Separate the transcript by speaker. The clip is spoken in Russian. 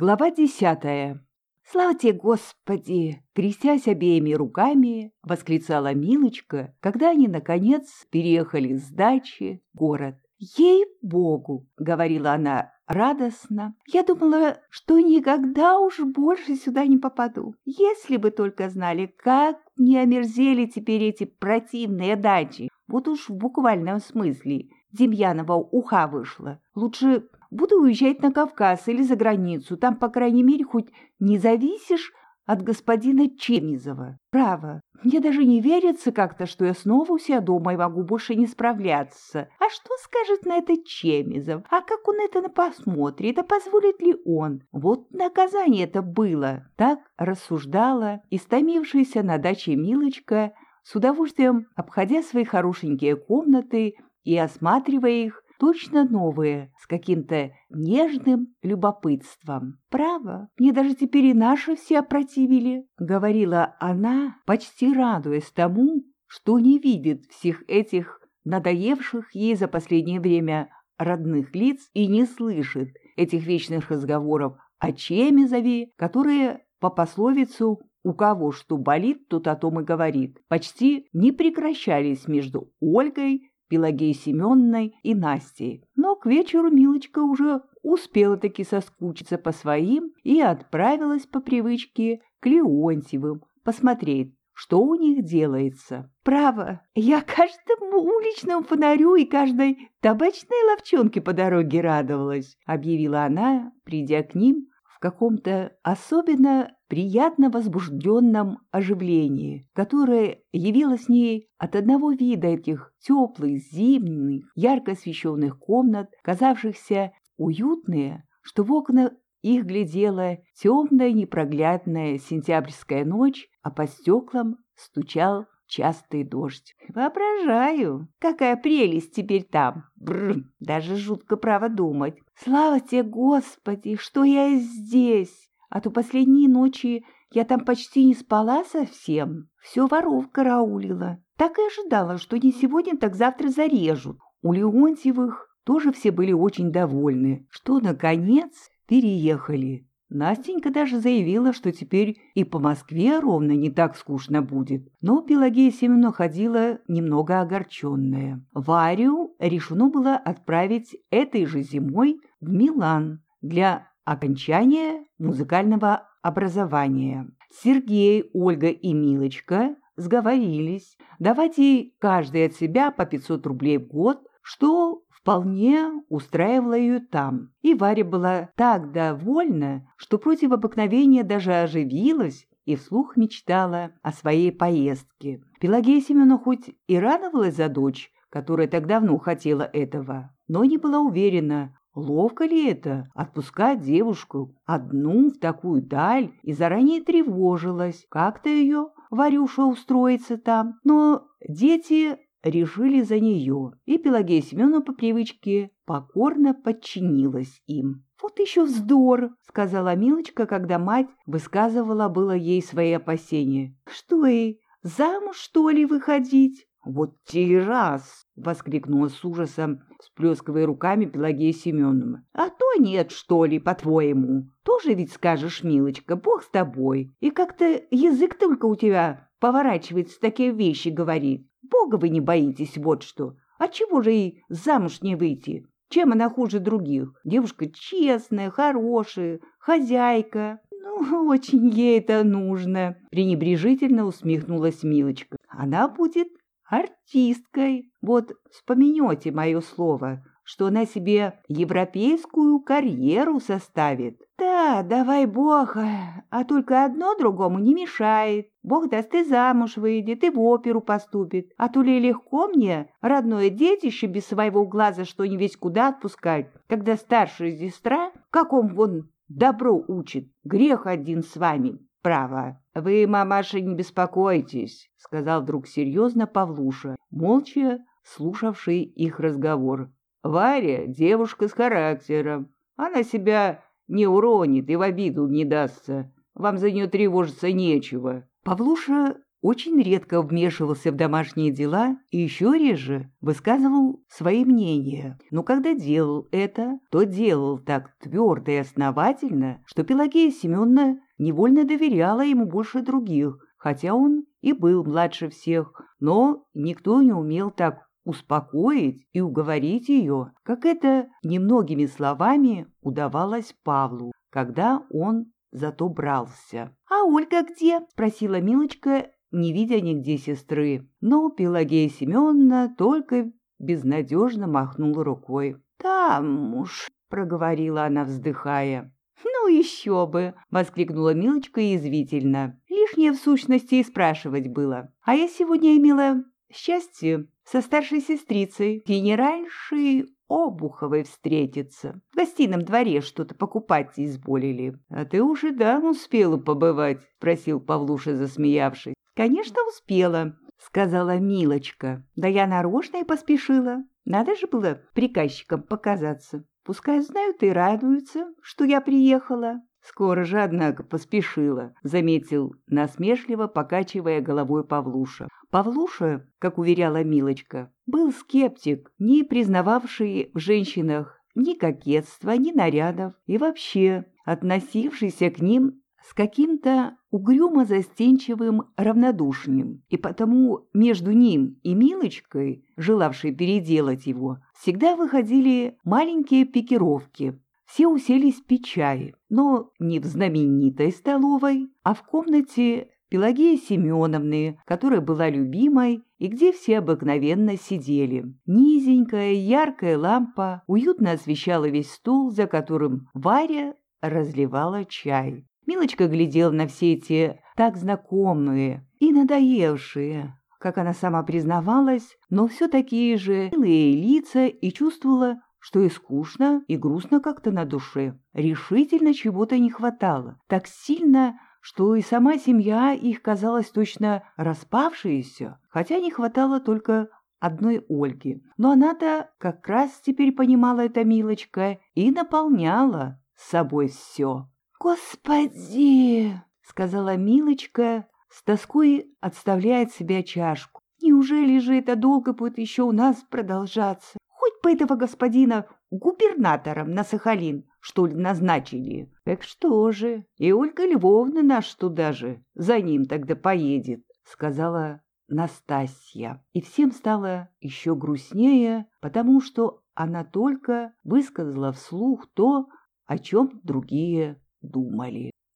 Speaker 1: Глава десятая. «Слава тебе, Господи!» — крестясь обеими руками, восклицала Милочка, когда они, наконец, переехали с дачи в город. «Ей-богу!» — говорила она радостно. «Я думала, что никогда уж больше сюда не попаду. Если бы только знали, как не омерзели теперь эти противные дачи. Вот уж в буквальном смысле Демьянова уха вышла. Лучше Буду уезжать на Кавказ или за границу. Там, по крайней мере, хоть не зависишь от господина Чемизова. Право, мне даже не верится как-то, что я снова у себя дома и могу больше не справляться. А что скажет на это Чемизов? А как он это посмотрит? А позволит ли он? Вот наказание это было. Так рассуждала истомившаяся на даче Милочка, с удовольствием обходя свои хорошенькие комнаты и осматривая их, точно новые, с каким-то нежным любопытством. «Право, мне даже теперь и наши все опротивили», — говорила она, почти радуясь тому, что не видит всех этих надоевших ей за последнее время родных лиц и не слышит этих вечных разговоров о Чемизове, которые по пословицу «у кого что болит, тот о том и говорит», почти не прекращались между Ольгой Пелагеей Семенной и Настей. Но к вечеру Милочка уже успела таки соскучиться по своим и отправилась по привычке к Леонтьевым посмотреть, что у них делается. «Право, я каждому уличному фонарю и каждой табачной ловчонке по дороге радовалась», объявила она, придя к ним каком-то особенно приятно возбужденном оживлении, которое явилось ней от одного вида этих теплых, зимних, ярко освещенных комнат, казавшихся уютные, что в окна их глядела темная непроглядная сентябрьская ночь, а по стеклам стучал частый дождь. Воображаю, какая прелесть теперь там. Бррр, даже жутко право думать. Слава тебе, Господи, что я здесь! А то последние ночи я там почти не спала совсем. Все воров караулила. Так и ожидала, что не сегодня, так завтра зарежут. У Леонтьевых тоже все были очень довольны, что, наконец, переехали. Настенька даже заявила, что теперь и по Москве ровно не так скучно будет. Но Пелагея Семеновна ходила немного огорченная. Варю решено было отправить этой же зимой в Милан для окончания музыкального образования. Сергей, Ольга и Милочка сговорились давать ей каждый от себя по 500 рублей в год, что вполне устраивало ее там. И Варя была так довольна, что против обыкновения даже оживилась и вслух мечтала о своей поездке. Пелагея Семеновна хоть и радовалась за дочь, которая так давно хотела этого, но не была уверена, Ловко ли это — отпускать девушку одну в такую даль и заранее тревожилась, как-то ее Варюша устроится там. Но дети решили за нее, и Пелагея Семеновна по привычке покорно подчинилась им. «Вот еще вздор!» — сказала Милочка, когда мать высказывала было ей свои опасения. «Что ей, замуж, что ли, выходить?» «Вот те раз!» — воскликнула с ужасом, сплескивая руками Пелагея Семеновна. «А то нет, что ли, по-твоему? Тоже ведь скажешь, милочка, бог с тобой. И как-то язык только у тебя поворачивается такие вещи говорит. Бога вы не боитесь, вот что. А чего же ей замуж не выйти? Чем она хуже других? Девушка честная, хорошая, хозяйка. Ну, очень ей это нужно, пренебрежительно усмехнулась Милочка. Она будет артисткой. Вот вспомнете мое слово, что она себе европейскую карьеру составит. Да, давай Бог, а только одно другому не мешает. Бог даст и замуж выйдет, и в оперу поступит. А то ли легко мне, родное детище, без своего глаза что не весь куда отпускать, когда старшая сестра, как он вон добро учит, грех один с вами, право. «Вы, мамаша, не беспокойтесь», — сказал вдруг серьезно Павлуша, молча слушавший их разговор. «Варя — девушка с характером. Она себя не уронит и в обиду не дастся. Вам за нее тревожиться нечего». Павлуша очень редко вмешивался в домашние дела и еще реже высказывал свои мнения. Но когда делал это, то делал так твердо и основательно, что Пелагея Семеновна невольно доверяла ему больше других, хотя он и был младше всех, но никто не умел так успокоить и уговорить ее, как это немногими словами удавалось Павлу, когда он зато брался. «А Ольга где?» — спросила Милочка, не видя нигде сестры. Но Пелагея Семеновна только безнадежно махнула рукой. «Там уж», — проговорила она, вздыхая. «Ну еще бы!» — воскликнула Милочка язвительно. Лишнее в сущности и спрашивать было. А я сегодня имела счастье со старшей сестрицей, генеральшей Обуховой встретиться. В гостином дворе что-то покупать изболели. — А ты уже да успела побывать? — спросил Павлуша, засмеявшись. — Конечно, успела, — сказала Милочка. — Да я нарочно и поспешила. Надо же было приказчикам показаться. Пускай знают и радуются, что я приехала. Скоро же, однако, поспешила, заметил насмешливо, покачивая головой Павлуша. Павлуша, как уверяла Милочка, был скептик, не признававший в женщинах ни кокетства, ни нарядов, и вообще относившийся к ним с каким-то угрюмо-застенчивым равнодушием, и потому между ним и Милочкой, желавшей переделать его, всегда выходили маленькие пикировки. Все уселись пить чай, но не в знаменитой столовой, а в комнате Пелагеи Семеновны, которая была любимой и где все обыкновенно сидели. Низенькая яркая лампа уютно освещала весь стол, за которым Варя разливала чай. Милочка глядела на все эти так знакомые и надоевшие, как она сама признавалась, но все такие же милые лица и чувствовала, что и скучно, и грустно как-то на душе. Решительно чего-то не хватало. Так сильно, что и сама семья их казалась точно распавшейся, хотя не хватало только одной Ольги. Но она-то как раз теперь понимала это Милочка и наполняла собой все. «Господи!» — сказала Милочка, с тоской отставляя от себя чашку. «Неужели же это долго будет еще у нас продолжаться? Бы этого господина губернатором на Сахалин, что ли, назначили. Так что же, и Ольга Львовна наш туда же, за ним тогда поедет, сказала Настасья. И всем стало еще грустнее, потому что она только высказала вслух то, о чем другие думали.